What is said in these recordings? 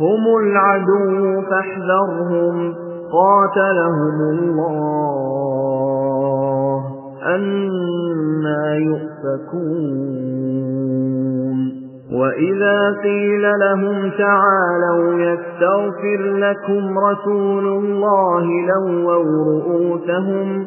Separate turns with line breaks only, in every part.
هم العدو فاحذرهم. قاتلهم الله أنا يؤفكون. وإذا قيل لهم تعالوا يستغفر لكم رسول الله لووا رؤوسهم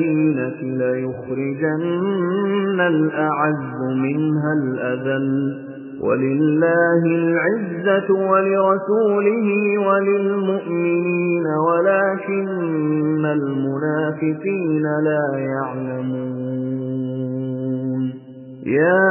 المدينة ليخرجن الأعز منها الأذل. ولله العزة ولرسوله وللمؤمنين ولكن المنافقين لا يعلمون. يا